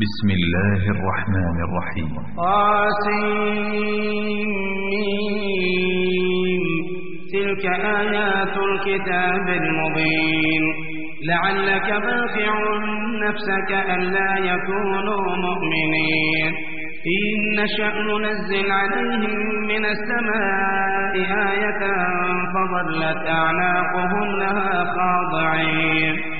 بسم الله الرحمن الرحيم. قاسمين تلك آيات الكتاب المبين. لعلك باخع نفسك ألا يكونوا مؤمنين. إن نشأ ننزل عليهم من السماء آية فظلت أعناقهم لها خاضعين.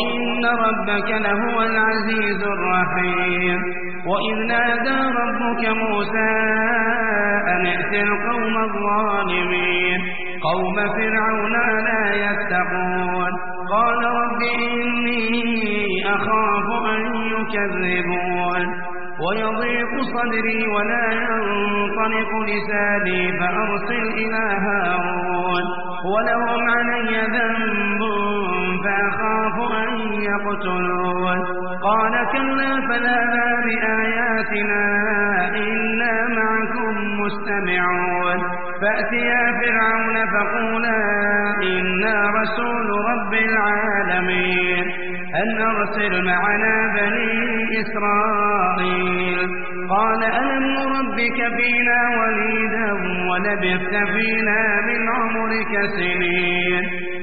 وإن ربك لهو العزيز الرحيم وإذ نادى ربك موسى أن ائت القوم الظالمين قوم فرعون لا يتقون قال رب إني أخاف أن يكذبون ويضيق صدري ولا ينطلق لساني فأرسل إلى هارون ولهم علي ذنب يقتلون قال كلا فلا بآياتنا إنا معكم مستمعون. فأتيا فرعون فقولا إنا رسول رب العالمين. أن أرسل معنا بني إسرائيل. قال ألم نربك فينا وليدا ولبثت فينا من عمرك سنين.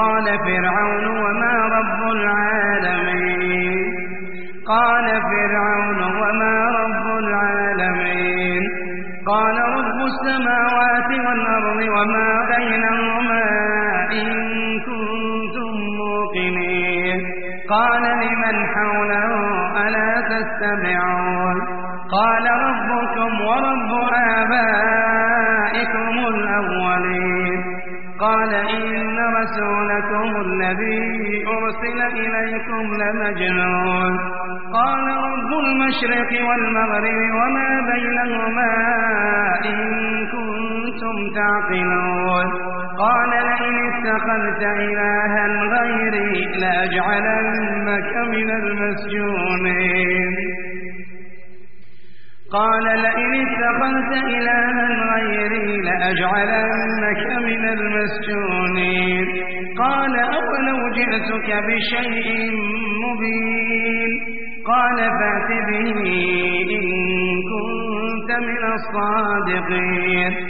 قال فرعون وما رب العالمين قال فرعون إلها غيري لأجعلنك من المسجونين. قال لئن اتخذت إلها غيري لأجعلنك من المسجونين. قال أولو جئتك بشيء مبين. قال فأت به إن كنت من الصادقين.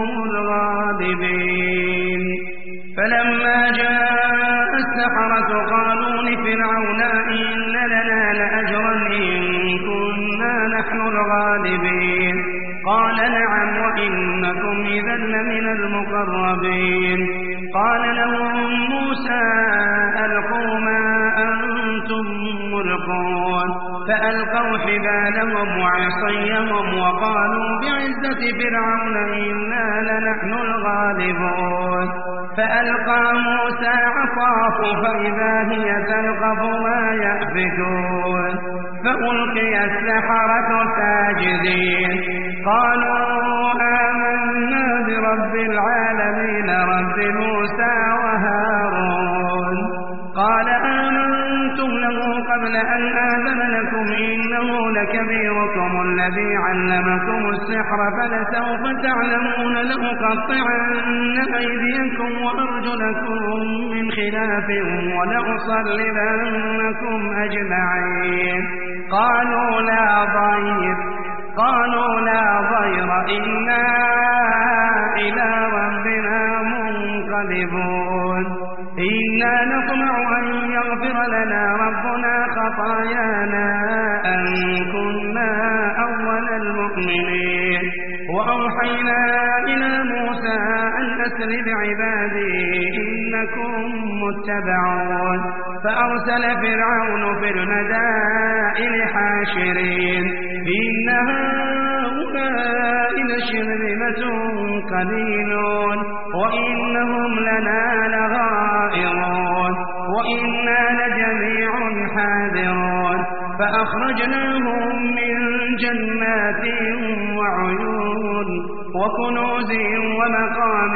فرعون إنا لنحن الغالبون فألقى موسى عصاه فإذا هي تلقف ما يأفكون فألقي السحرة ساجدين قالوا آمنا برب العالمين الذي علمكم السحر فلسوف تعلمون لأقطعن أيديكم وأرجلكم من خلاف ولأصلبنكم أجمعين. قالوا لا ضير قالوا لا ضير إنا إلى ربنا منقلبون. إنا نطمع متبعون. فأرسل فرعون في المدائن حاشرين. إن هؤلاء لشرذمة قليلون. وإنهم لنا لغائرون. وإنا لجميع حاذرون. فأخرجناهم من جنات وعيون وكنوز ومقام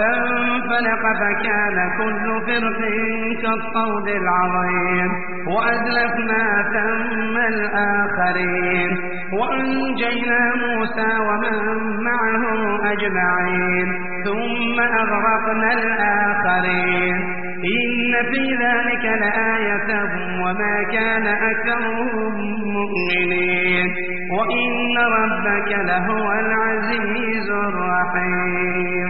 فانفلق فكان كل فرق كالطود العظيم. وأزلفنا ثم الآخرين. وأنجينا موسى ومن معه أجمعين. ثم أغرقنا الآخرين. إن في ذلك لآية وما كان أكثرهم مؤمنين. وإن ربك لهو العزيز الرحيم.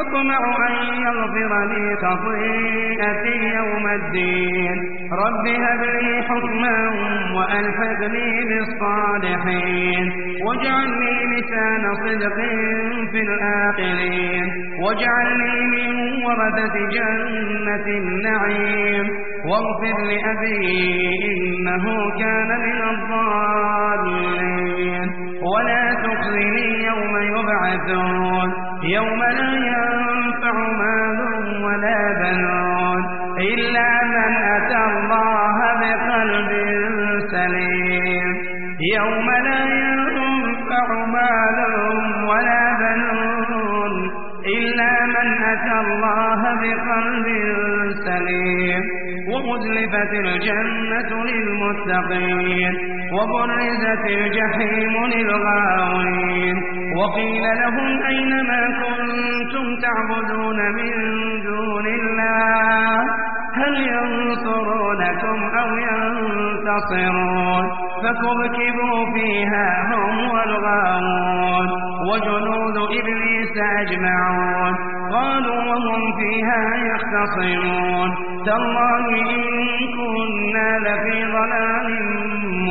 أطمع أن يغفر لي خطيئتي يوم الدين. رب هب لي حكما وألحقني بالصالحين. واجعلني لسان صدق في الآخرين. واجعلني من ورثة جنة النعيم. واغفر لأبي إنه كان من الضالين ولا تخزني يوم يبعثون. يوم لا وأزلفت الجنة للمتقين وبرزت الجحيم للغاوين وقيل لهم أين ما كنتم تعبدون من دون الله؟ هل ينصرونكم أو ينتصرون؟ فكبكبوا فيها هم والغاوون وجنود إبليس أجمعون قالوا وهم فيها يختصمون تالله إن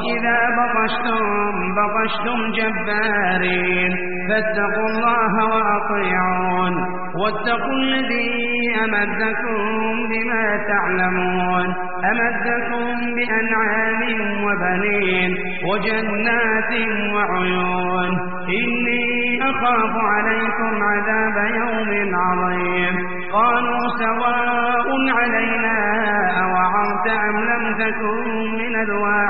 وإذا بطشتم بطشتم جبارين فاتقوا الله وأطيعون واتقوا الذي أمدكم بما تعلمون أمدكم بأنعام وبنين وجنات وعيون إني أخاف عليكم عذاب يوم عظيم قالوا سواء علينا أوعظت أم لم تكن من الواعظين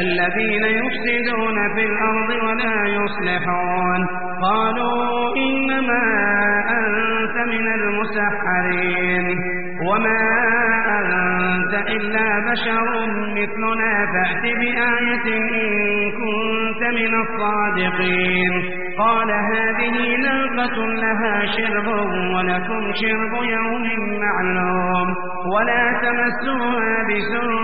الذين يفسدون في الأرض ولا يصلحون. قالوا إنما أنت من المسحرين. وما أنت إلا بشر مثلنا. فأت بآية إن كنت من الصادقين. قال هذه ناقة لها شرب ولكم شرب يوم معلوم. ولا تمسوها بسوء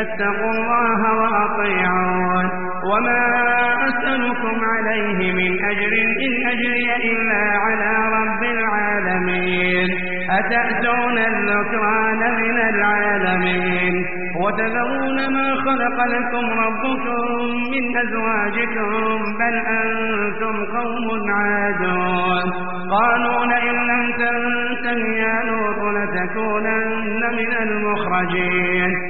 فاتقوا الله وأطيعون. وما أسألكم عليه من أجر إن أجري إلا على رب العالمين. أتأتون الذكران من العالمين؟ وتذرون ما خلق لكم ربكم من أزواجكم؟ بل أنتم قوم عادون. قالوا لئن لم تنته يا لوط لتكونن من المخرجين.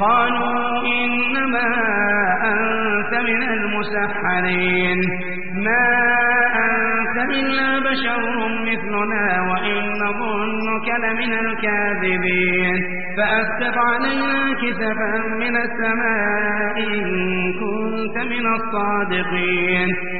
قالوا إنما أنت من المسحرين. ما أنت إلا بشر مثلنا وإن نظنك لمن الكاذبين. فأسقط علينا كسفا من السماء إن كنت من الصادقين.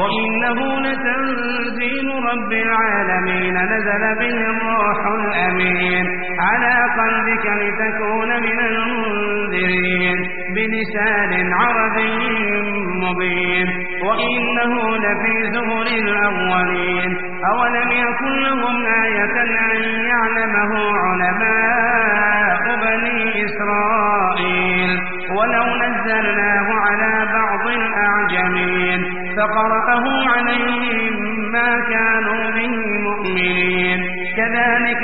وإنه لتنزيل رب العالمين نزل به الروح الأمين. على قلبك لتكون من المنذرين. بلسان عربي مبين. وإنه لفي زهر الأولين. أولم يكن لهم آية أن يعلمه علماء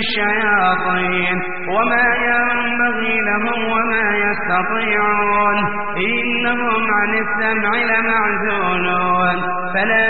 الشياطين وما ينبغي لهم وما يستطيعون. إنهم عن السمع لمعزولون. فلا